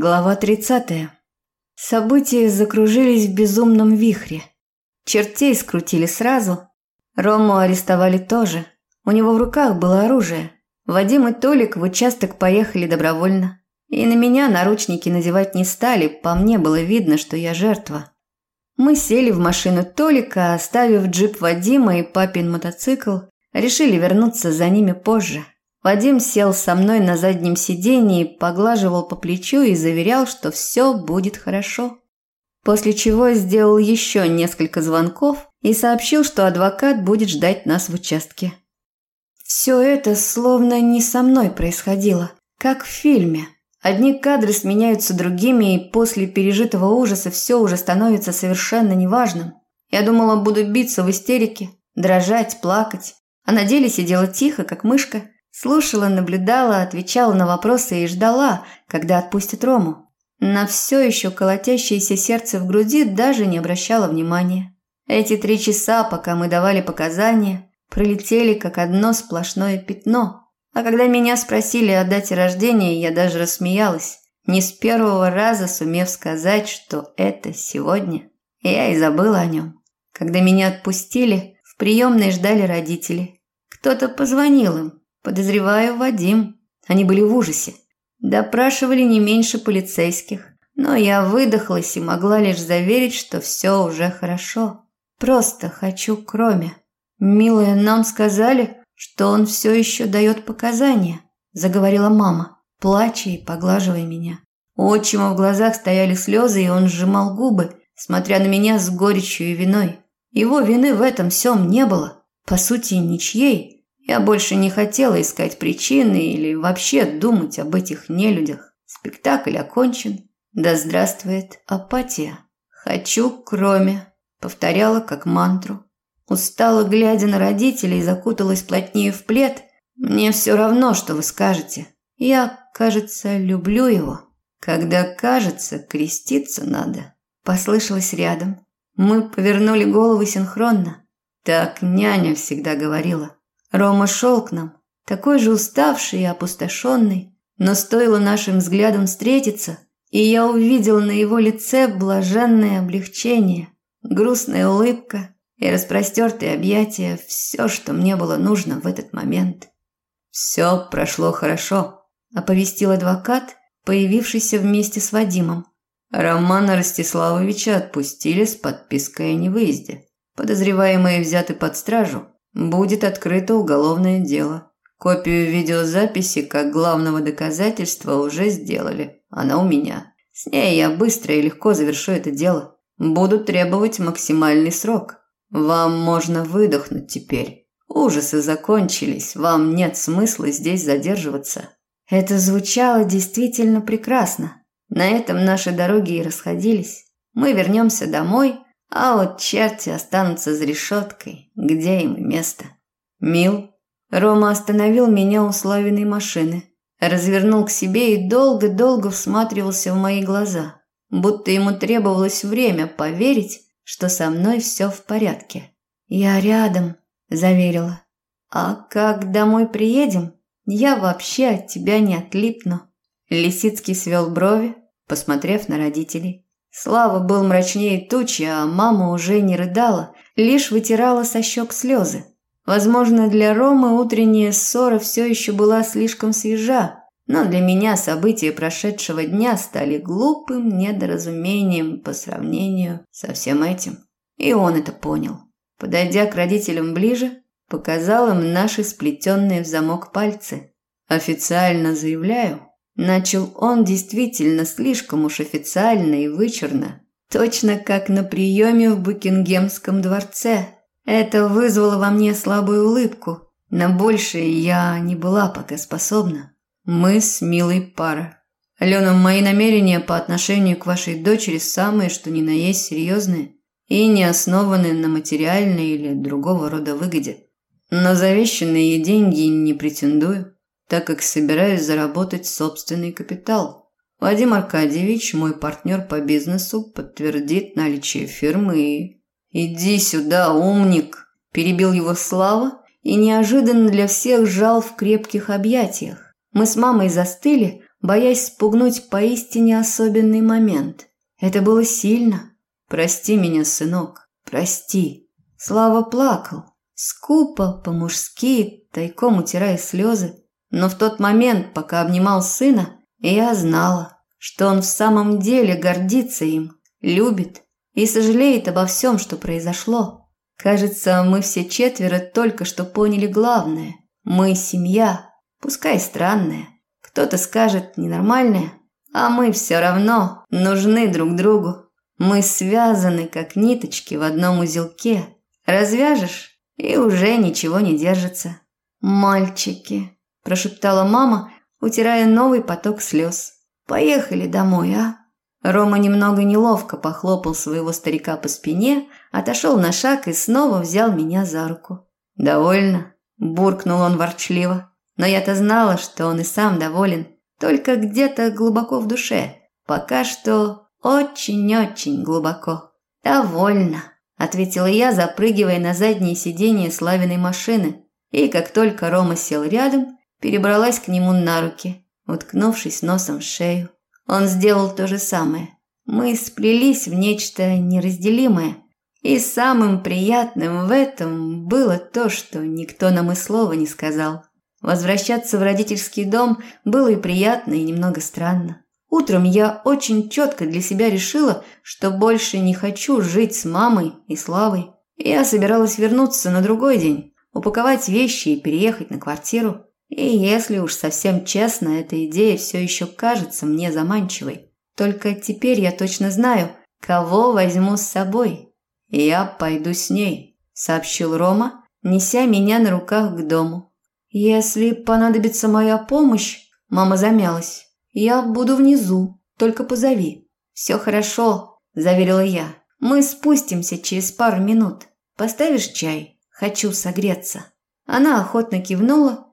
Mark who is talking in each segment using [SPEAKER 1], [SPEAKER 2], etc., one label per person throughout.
[SPEAKER 1] Глава 30. События закружились в безумном вихре. Чертей скрутили сразу. Рому арестовали тоже. У него в руках было оружие. Вадим и Толик в участок поехали добровольно. И на меня наручники надевать не стали, по мне было видно, что я жертва. Мы сели в машину Толика, оставив джип Вадима и папин мотоцикл, решили вернуться за ними позже. Вадим сел со мной на заднем сидении, поглаживал по плечу и заверял, что все будет хорошо. После чего сделал еще несколько звонков и сообщил, что адвокат будет ждать нас в участке. Все это словно не со мной происходило, как в фильме. Одни кадры сменяются другими, и после пережитого ужаса все уже становится совершенно неважным. Я думала, буду биться в истерике, дрожать, плакать, а на деле сидела тихо, как мышка – Слушала, наблюдала, отвечала на вопросы и ждала, когда отпустят Рому. На все еще колотящееся сердце в груди даже не обращала внимания. Эти три часа, пока мы давали показания, пролетели как одно сплошное пятно. А когда меня спросили о дате рождения, я даже рассмеялась, не с первого раза сумев сказать, что это сегодня. Я и забыла о нем. Когда меня отпустили, в приемной ждали родители. Кто-то позвонил им, Подозреваю, Вадим. Они были в ужасе. Допрашивали не меньше полицейских. Но я выдохлась и могла лишь заверить, что все уже хорошо. Просто хочу кроме. Милая, нам сказали, что он все еще дает показания, заговорила мама, плача и поглаживая меня. У отчима в глазах стояли слезы, и он сжимал губы, смотря на меня с горечью и виной. Его вины в этом всем не было. По сути, ничьей. Я больше не хотела искать причины или вообще думать об этих нелюдях. Спектакль окончен. Да здравствует апатия. «Хочу, кроме», – повторяла как мантру. Устала, глядя на родителей, закуталась плотнее в плед. «Мне все равно, что вы скажете. Я, кажется, люблю его. Когда кажется, креститься надо». Послышалось рядом. Мы повернули головы синхронно. Так няня всегда говорила. Рома шел к нам, такой же уставший и опустошенный, но стоило нашим взглядам встретиться, и я увидел на его лице блаженное облегчение, грустная улыбка и распростертые объятия – все, что мне было нужно в этот момент. «Все прошло хорошо», – оповестил адвокат, появившийся вместе с Вадимом. Романа Ростиславовича отпустили с подпиской о невыезде. Подозреваемые взяты под стражу – будет открыто уголовное дело. Копию видеозаписи как главного доказательства уже сделали. Она у меня. С ней я быстро и легко завершу это дело. Буду требовать максимальный срок. Вам можно выдохнуть теперь. Ужасы закончились, вам нет смысла здесь задерживаться. Это звучало действительно прекрасно. На этом наши дороги и расходились. Мы вернемся домой, а вот черти останутся за решеткой, где им место. Мил. Рома остановил меня у Славиной машины, развернул к себе и долго-долго всматривался в мои глаза, будто ему требовалось время поверить, что со мной все в порядке. «Я рядом», – заверила. «А как домой приедем, я вообще от тебя не отлипну». Лисицкий свел брови, посмотрев на родителей. Слава был мрачнее тучи, а мама уже не рыдала, лишь вытирала со щек слезы. Возможно, для Ромы утренняя ссора все еще была слишком свежа, но для меня события прошедшего дня стали глупым недоразумением по сравнению со всем этим. И он это понял. Подойдя к родителям ближе, показал им наши сплетенные в замок пальцы. Официально заявляю, Начал он действительно слишком уж официально и вычурно, точно как на приеме в Букингемском дворце. Это вызвало во мне слабую улыбку. На большее я не была пока способна. Мы с милой пара. Алена, мои намерения по отношению к вашей дочери самые, что ни на есть серьезные и не основаны на материальной или другого рода выгоде. На завещанные деньги не претендую так как собираюсь заработать собственный капитал. Вадим Аркадьевич, мой партнер по бизнесу, подтвердит наличие фирмы и... «Иди сюда, умник!» – перебил его Слава и неожиданно для всех жал в крепких объятиях. Мы с мамой застыли, боясь спугнуть поистине особенный момент. Это было сильно. «Прости меня, сынок, прости». Слава плакал, скупо, по-мужски, тайком утирая слезы. Но в тот момент, пока обнимал сына, я знала, что он в самом деле гордится им, любит и сожалеет обо всем, что произошло. Кажется, мы все четверо только что поняли главное. Мы семья, пускай странная. Кто-то скажет ненормальная, а мы все равно нужны друг другу. Мы связаны, как ниточки в одном узелке. Развяжешь, и уже ничего не держится. «Мальчики», – прошептала мама, утирая новый поток слез. «Поехали домой, а?» Рома немного неловко похлопал своего старика по спине, отошел на шаг и снова взял меня за руку. «Довольно?» – буркнул он ворчливо. Но я-то знала, что он и сам доволен, только где-то глубоко в душе. Пока что очень-очень глубоко. «Довольно», – ответила я, запрыгивая на заднее сиденье Славиной машины. И как только Рома сел рядом, перебралась к нему на руки, уткнувшись носом в шею. Он сделал то же самое. Мы сплелись в нечто неразделимое. И самым приятным в этом было то, что никто нам и слова не сказал. Возвращаться в родительский дом было и приятно, и немного странно. Утром я очень четко для себя решила, что больше не хочу жить с мамой и Славой. Я собиралась вернуться на другой день, упаковать вещи и переехать на квартиру. И если уж совсем честно, эта идея все еще кажется мне заманчивой. Только теперь я точно знаю, кого возьму с собой. «Я пойду с ней», – сообщил Рома, неся меня на руках к дому. «Если понадобится моя помощь», – мама замялась, – «я буду внизу, только позови». «Все хорошо», – заверила я. «Мы спустимся через пару минут. Поставишь чай? Хочу согреться». Она охотно кивнула,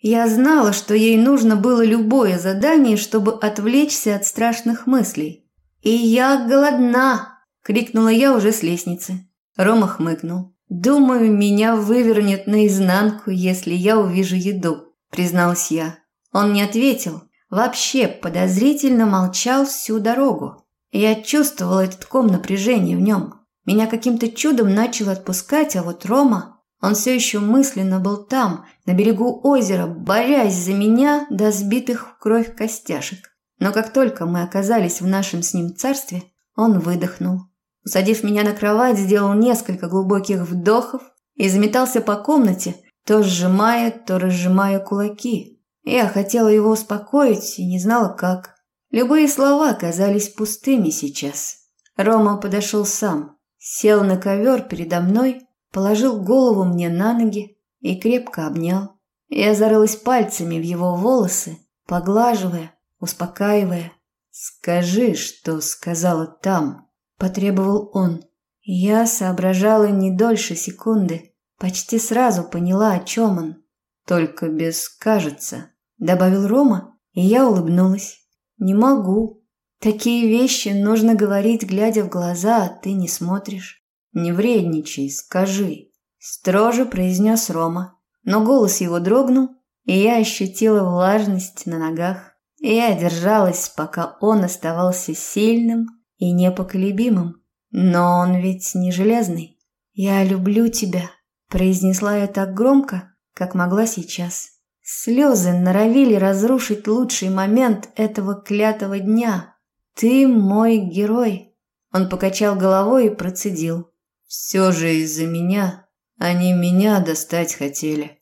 [SPEAKER 1] я знала, что ей нужно было любое задание, чтобы отвлечься от страшных мыслей. «И я голодна!» – крикнула я уже с лестницы. Рома хмыкнул. «Думаю, меня вывернет наизнанку, если я увижу еду», – призналась я. Он не ответил, вообще подозрительно молчал всю дорогу. Я чувствовала этот ком напряжения в нем. Меня каким-то чудом начало отпускать, а вот Рома он все еще мысленно был там, на берегу озера, борясь за меня до сбитых в кровь костяшек. Но как только мы оказались в нашем с ним царстве, он выдохнул. Усадив меня на кровать, сделал несколько глубоких вдохов и заметался по комнате, то сжимая, то разжимая кулаки. Я хотела его успокоить и не знала как. Любые слова казались пустыми сейчас. Рома подошел сам, сел на ковер передо мной положил голову мне на ноги и крепко обнял. Я зарылась пальцами в его волосы, поглаживая, успокаивая. «Скажи, что сказала там», – потребовал он. Я соображала не дольше секунды, почти сразу поняла, о чем он. «Только без «кажется», – добавил Рома, и я улыбнулась. «Не могу. Такие вещи нужно говорить, глядя в глаза, а ты не смотришь». «Не вредничай, скажи», – строже произнес Рома. Но голос его дрогнул, и я ощутила влажность на ногах. И я держалась, пока он оставался сильным и непоколебимым. Но он ведь не железный. «Я люблю тебя», – произнесла я так громко, как могла сейчас. Слезы норовили разрушить лучший момент этого клятого дня. «Ты мой герой», – он покачал головой и процедил. Все же из-за меня. Они меня достать хотели.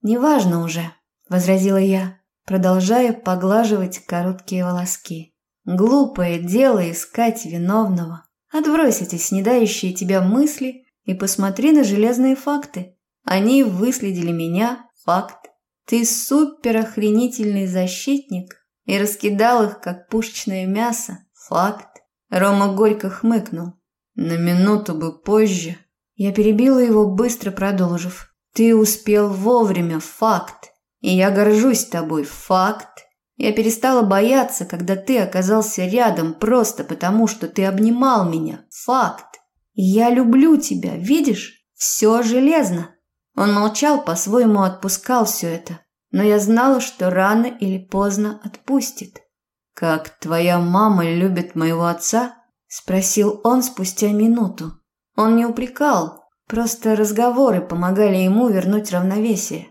[SPEAKER 1] Неважно уже, возразила я, продолжая поглаживать короткие волоски. Глупое дело искать виновного. Отбрось эти снедающие тебя мысли и посмотри на железные факты. Они выследили меня, факт. Ты суперохренительный защитник и раскидал их, как пушечное мясо, факт. Рома горько хмыкнул. На минуту бы позже. Я перебила его, быстро продолжив. Ты успел вовремя, факт. И я горжусь тобой, факт. Я перестала бояться, когда ты оказался рядом просто потому, что ты обнимал меня, факт. Я люблю тебя, видишь? Все железно. Он молчал, по-своему отпускал все это. но я знала, что рано или поздно отпустит. «Как твоя мама любит моего отца?» – спросил он спустя минуту. Он не упрекал, просто разговоры помогали ему вернуть равновесие.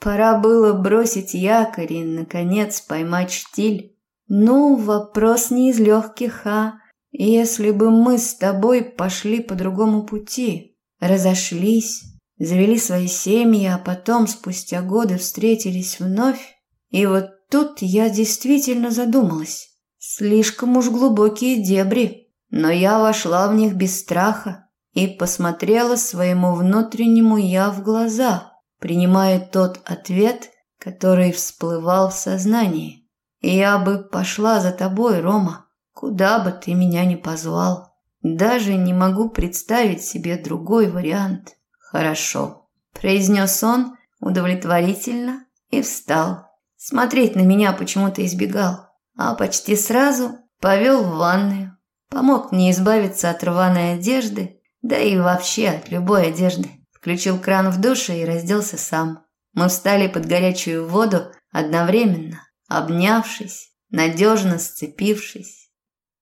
[SPEAKER 1] Пора было бросить якорь и, наконец, поймать штиль. Ну, вопрос не из легких, а если бы мы с тобой пошли по другому пути, разошлись, завели свои семьи, а потом, спустя годы, встретились вновь, и вот тут я действительно задумалась. Слишком уж глубокие дебри, но я вошла в них без страха и посмотрела своему внутреннему «я» в глаза – принимая тот ответ, который всплывал в сознании. «Я бы пошла за тобой, Рома, куда бы ты меня ни позвал. Даже не могу представить себе другой вариант». «Хорошо», – произнес он удовлетворительно и встал. Смотреть на меня почему-то избегал, а почти сразу повел в ванную. Помог мне избавиться от рваной одежды, да и вообще от любой одежды включил кран в душе и разделся сам. Мы встали под горячую воду одновременно, обнявшись, надежно сцепившись.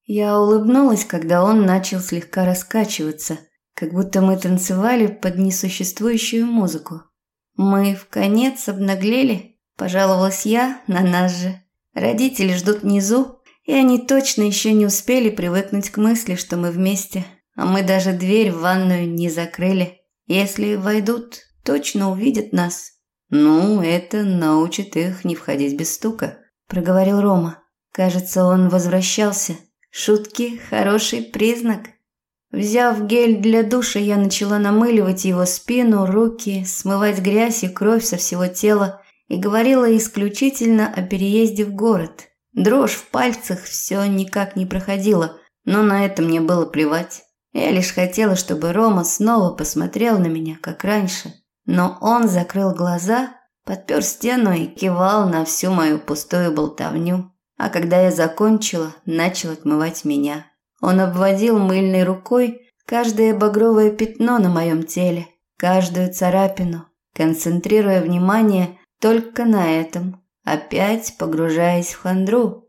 [SPEAKER 1] Я улыбнулась, когда он начал слегка раскачиваться, как будто мы танцевали под несуществующую музыку. Мы в конец обнаглели, пожаловалась я на нас же. Родители ждут внизу, и они точно еще не успели привыкнуть к мысли, что мы вместе, а мы даже дверь в ванную не закрыли. Если войдут, точно увидят нас. Ну, это научит их не входить без стука, проговорил Рома. Кажется, он возвращался. Шутки хороший признак. Взяв гель для душа, я начала намыливать его спину, руки, смывать грязь и кровь со всего тела и говорила исключительно о переезде в город. Дрожь в пальцах все никак не проходила, но на это мне было плевать. Я лишь хотела, чтобы Рома снова посмотрел на меня, как раньше. Но он закрыл глаза, подпер стену и кивал на всю мою пустую болтовню. А когда я закончила, начал отмывать меня. Он обводил мыльной рукой каждое багровое пятно на моем теле, каждую царапину, концентрируя внимание только на этом, опять погружаясь в хандру.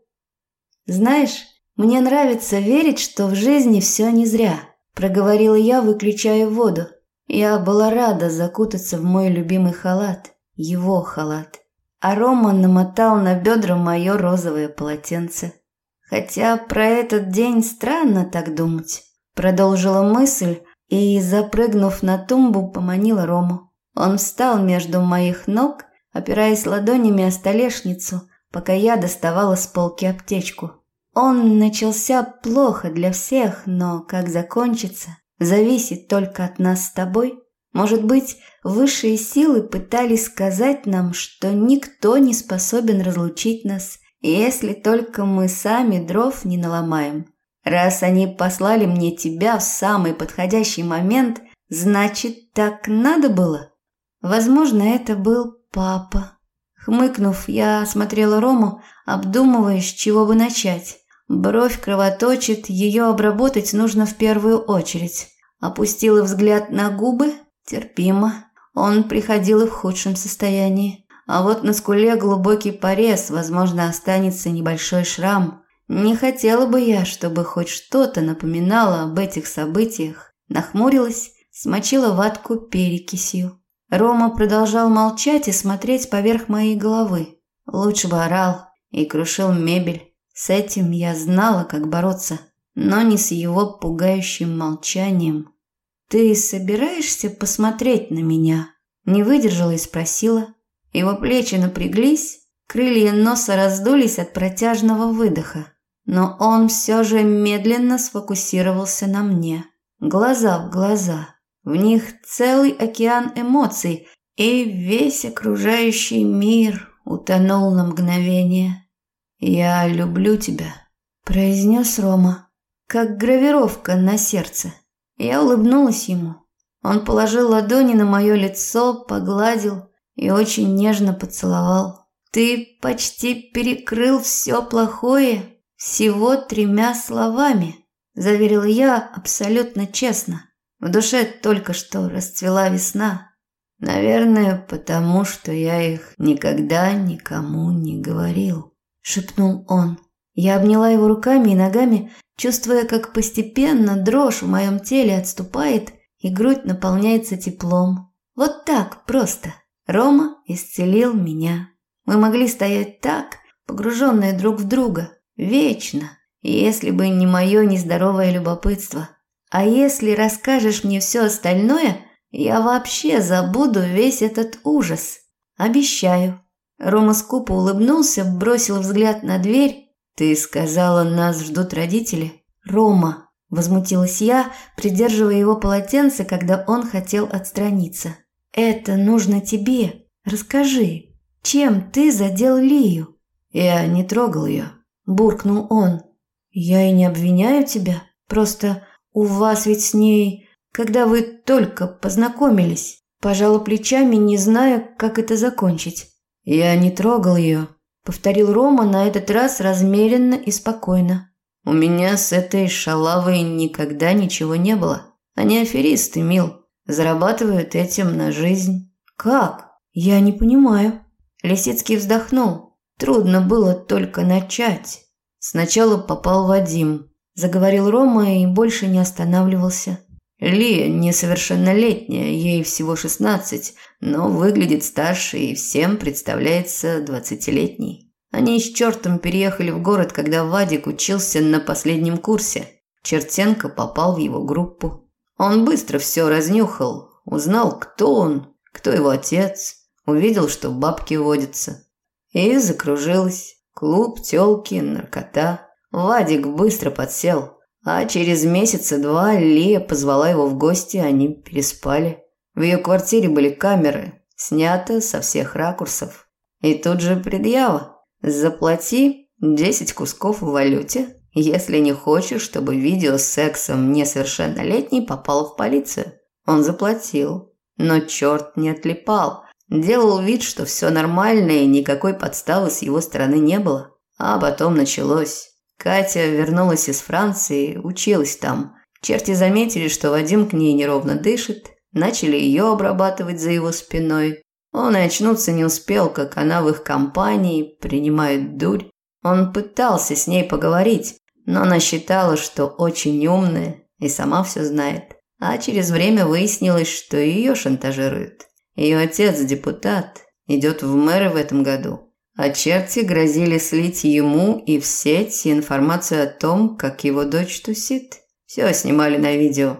[SPEAKER 1] Знаешь, мне нравится верить, что в жизни все не зря проговорила я, выключая воду. Я была рада закутаться в мой любимый халат, его халат. А Рома намотал на бедра мое розовое полотенце. Хотя про этот день странно так думать. Продолжила мысль и, запрыгнув на тумбу, поманила Рому. Он встал между моих ног, опираясь ладонями о столешницу, пока я доставала с полки аптечку. Он начался плохо для всех, но как закончится, зависит только от нас с тобой. Может быть, высшие силы пытались сказать нам, что никто не способен разлучить нас, если только мы сами дров не наломаем. Раз они послали мне тебя в самый подходящий момент, значит, так надо было? Возможно, это был папа. Хмыкнув, я осмотрела Рому, обдумывая, с чего бы начать. Бровь кровоточит, ее обработать нужно в первую очередь. Опустила взгляд на губы, терпимо. Он приходил и в худшем состоянии. А вот на скуле глубокий порез, возможно, останется небольшой шрам. Не хотела бы я, чтобы хоть что-то напоминало об этих событиях. Нахмурилась, смочила ватку перекисью. Рома продолжал молчать и смотреть поверх моей головы. Лучше бы орал и крушил мебель. С этим я знала, как бороться, но не с его пугающим молчанием. «Ты собираешься посмотреть на меня?» Не выдержала и спросила. Его плечи напряглись, крылья носа раздулись от протяжного выдоха. Но он все же медленно сфокусировался на мне. Глаза в глаза. В них целый океан эмоций, и весь окружающий мир утонул на мгновение. «Я люблю тебя», – произнес Рома, как гравировка на сердце. Я улыбнулась ему. Он положил ладони на мое лицо, погладил и очень нежно поцеловал. «Ты почти перекрыл все плохое всего тремя словами», – заверила я абсолютно честно. В душе только что расцвела весна. Наверное, потому что я их никогда никому не говорил, шепнул он. Я обняла его руками и ногами, чувствуя, как постепенно дрожь в моем теле отступает и грудь наполняется теплом. Вот так просто. Рома исцелил меня. Мы могли стоять так, погруженные друг в друга, вечно, если бы не мое нездоровое любопытство. А если расскажешь мне все остальное, я вообще забуду весь этот ужас. Обещаю. Рома скупо улыбнулся, бросил взгляд на дверь. «Ты сказала, нас ждут родители?» «Рома», – возмутилась я, придерживая его полотенце, когда он хотел отстраниться. «Это нужно тебе. Расскажи, чем ты задел Лию?» «Я не трогал ее», – буркнул он. «Я и не обвиняю тебя. Просто у вас ведь с ней, когда вы только познакомились». Пожала плечами, не зная, как это закончить. «Я не трогал ее», – повторил Рома на этот раз размеренно и спокойно. «У меня с этой шалавой никогда ничего не было. Они аферисты, мил. Зарабатывают этим на жизнь». «Как? Я не понимаю». Лисицкий вздохнул. Трудно было только начать. Сначала попал Вадим. Заговорил Рома и больше не останавливался. Лия несовершеннолетняя, ей всего 16, но выглядит старше и всем представляется двадцатилетней. Они с чертом переехали в город, когда Вадик учился на последнем курсе. Чертенко попал в его группу. Он быстро все разнюхал, узнал, кто он, кто его отец, увидел, что бабки водятся. И закружилась. Клуб, тёлки, наркота. Вадик быстро подсел. А через месяца два Лия позвала его в гости, они переспали. В ее квартире были камеры, снято со всех ракурсов. И тут же предъява. Заплати 10 кусков в валюте, если не хочешь, чтобы видео с сексом несовершеннолетней попало в полицию. Он заплатил, но черт не отлипал. Делал вид, что все нормально и никакой подставы с его стороны не было. А потом началось. Катя вернулась из Франции, училась там. Черти заметили, что Вадим к ней неровно дышит, начали ее обрабатывать за его спиной. Он и очнуться не успел, как она в их компании принимает дурь. Он пытался с ней поговорить, но она считала, что очень умная и сама все знает. А через время выяснилось, что ее шантажируют. Ее отец депутат, идет в мэры в этом году. А черти грозили слить ему и в сеть информацию о том, как его дочь тусит. Все снимали на видео.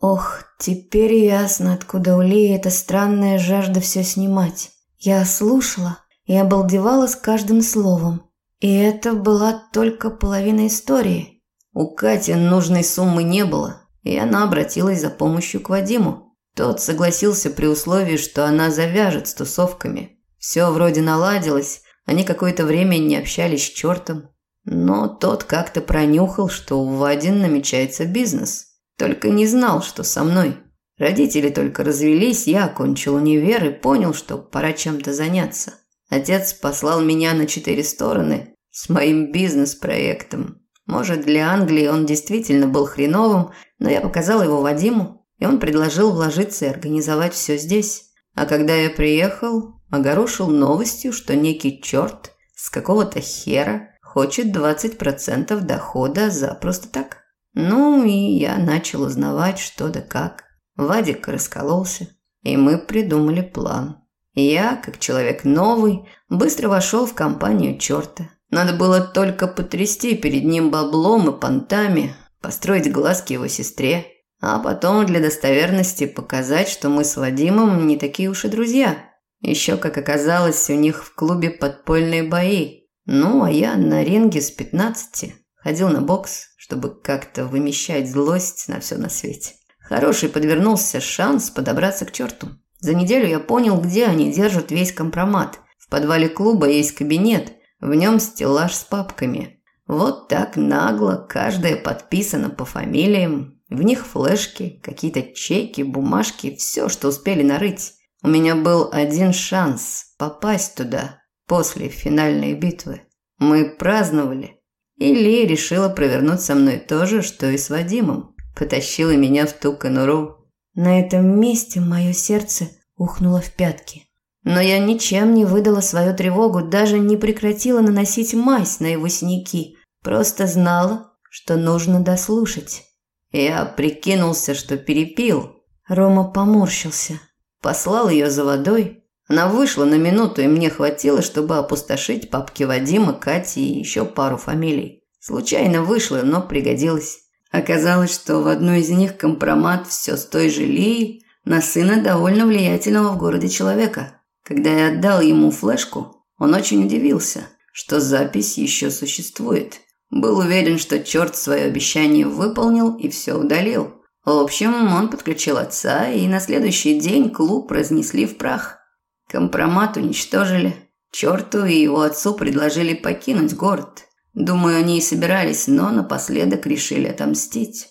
[SPEAKER 1] Ох, теперь ясно, откуда у Лии эта странная жажда все снимать. Я слушала и обалдевала с каждым словом. И это была только половина истории. У Кати нужной суммы не было, и она обратилась за помощью к Вадиму. Тот согласился при условии, что она завяжет с тусовками. Все вроде наладилось, они какое-то время не общались с чертом. Но тот как-то пронюхал, что у Вадин намечается бизнес. Только не знал, что со мной. Родители только развелись, я окончил универ и понял, что пора чем-то заняться. Отец послал меня на четыре стороны с моим бизнес-проектом. Может, для Англии он действительно был хреновым, но я показал его Вадиму, и он предложил вложиться и организовать все здесь. А когда я приехал, огорошил новостью, что некий черт с какого-то хера хочет 20% дохода за просто так. Ну, и я начал узнавать, что да как. Вадик раскололся, и мы придумали план. Я, как человек новый, быстро вошел в компанию черта. Надо было только потрясти перед ним баблом и понтами, построить глазки его сестре, а потом для достоверности показать, что мы с Вадимом не такие уж и друзья – еще, как оказалось, у них в клубе подпольные бои. Ну, а я на ринге с 15 ходил на бокс, чтобы как-то вымещать злость на все на свете. Хороший подвернулся шанс подобраться к черту. За неделю я понял, где они держат весь компромат. В подвале клуба есть кабинет, в нем стеллаж с папками. Вот так нагло, каждая подписана по фамилиям. В них флешки, какие-то чеки, бумажки, все, что успели нарыть. У меня был один шанс попасть туда после финальной битвы. Мы праздновали. И Ли решила провернуть со мной то же, что и с Вадимом. Потащила меня в ту конуру. На этом месте мое сердце ухнула в пятки. Но я ничем не выдала свою тревогу, даже не прекратила наносить мазь на его синяки, просто знала, что нужно дослушать. Я прикинулся, что перепил. Рома поморщился. Послал ее за водой. Она вышла на минуту, и мне хватило, чтобы опустошить папки Вадима, Кати и еще пару фамилий. Случайно вышло, но пригодилось. Оказалось, что в одной из них компромат все с той же Лией на сына довольно влиятельного в городе человека. Когда я отдал ему флешку, он очень удивился, что запись еще существует. Был уверен, что черт свое обещание выполнил и все удалил. В общем, он подключил отца, и на следующий день клуб разнесли в прах. Компромат уничтожили. Черту и его отцу предложили покинуть город. Думаю, они и собирались, но напоследок решили отомстить.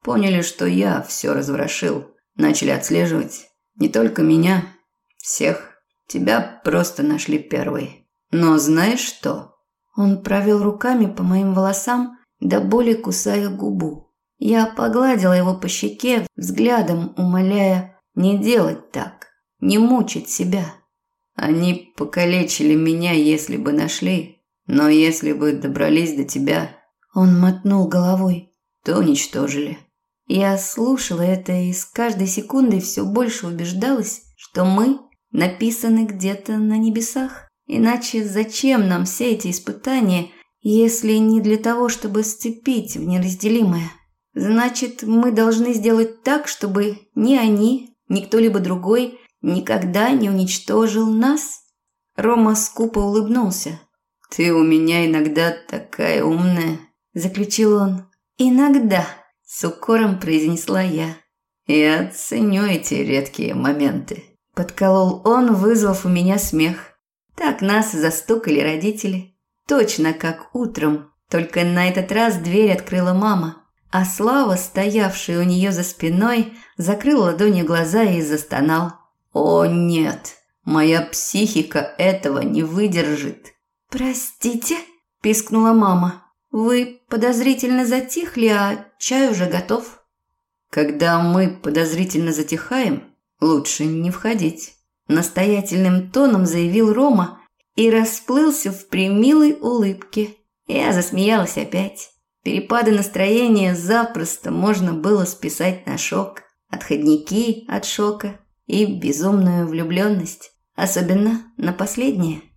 [SPEAKER 1] Поняли, что я все разворошил. Начали отслеживать. Не только меня, всех. Тебя просто нашли первой. Но знаешь что? Он провел руками по моим волосам, до боли кусая губу. Я погладила его по щеке, взглядом умоляя не делать так, не мучить себя. Они покалечили меня, если бы нашли, но если бы добрались до тебя, он мотнул головой, то уничтожили. Я слушала это и с каждой секундой все больше убеждалась, что мы написаны где-то на небесах. Иначе зачем нам все эти испытания, если не для того, чтобы сцепить в неразделимое? Значит, мы должны сделать так, чтобы ни они, ни кто-либо другой никогда не уничтожил нас? Рома скупо улыбнулся. «Ты у меня иногда такая умная», – заключил он. «Иногда», – с укором произнесла я. «Я ценю эти редкие моменты». Подколол он, вызвав у меня смех. Так нас застукали родители. Точно как утром, только на этот раз дверь открыла мама. А Слава, стоявший у нее за спиной, закрыл ладонью глаза и застонал. «О нет, моя психика этого не выдержит». «Простите?» – пискнула мама. «Вы подозрительно затихли, а чай уже готов». «Когда мы подозрительно затихаем, лучше не входить», – настоятельным тоном заявил Рома и расплылся в примилой улыбке. Я засмеялась опять. Перепады настроения запросто можно было списать на шок, отходники от шока и безумную влюбленность, особенно на последнее –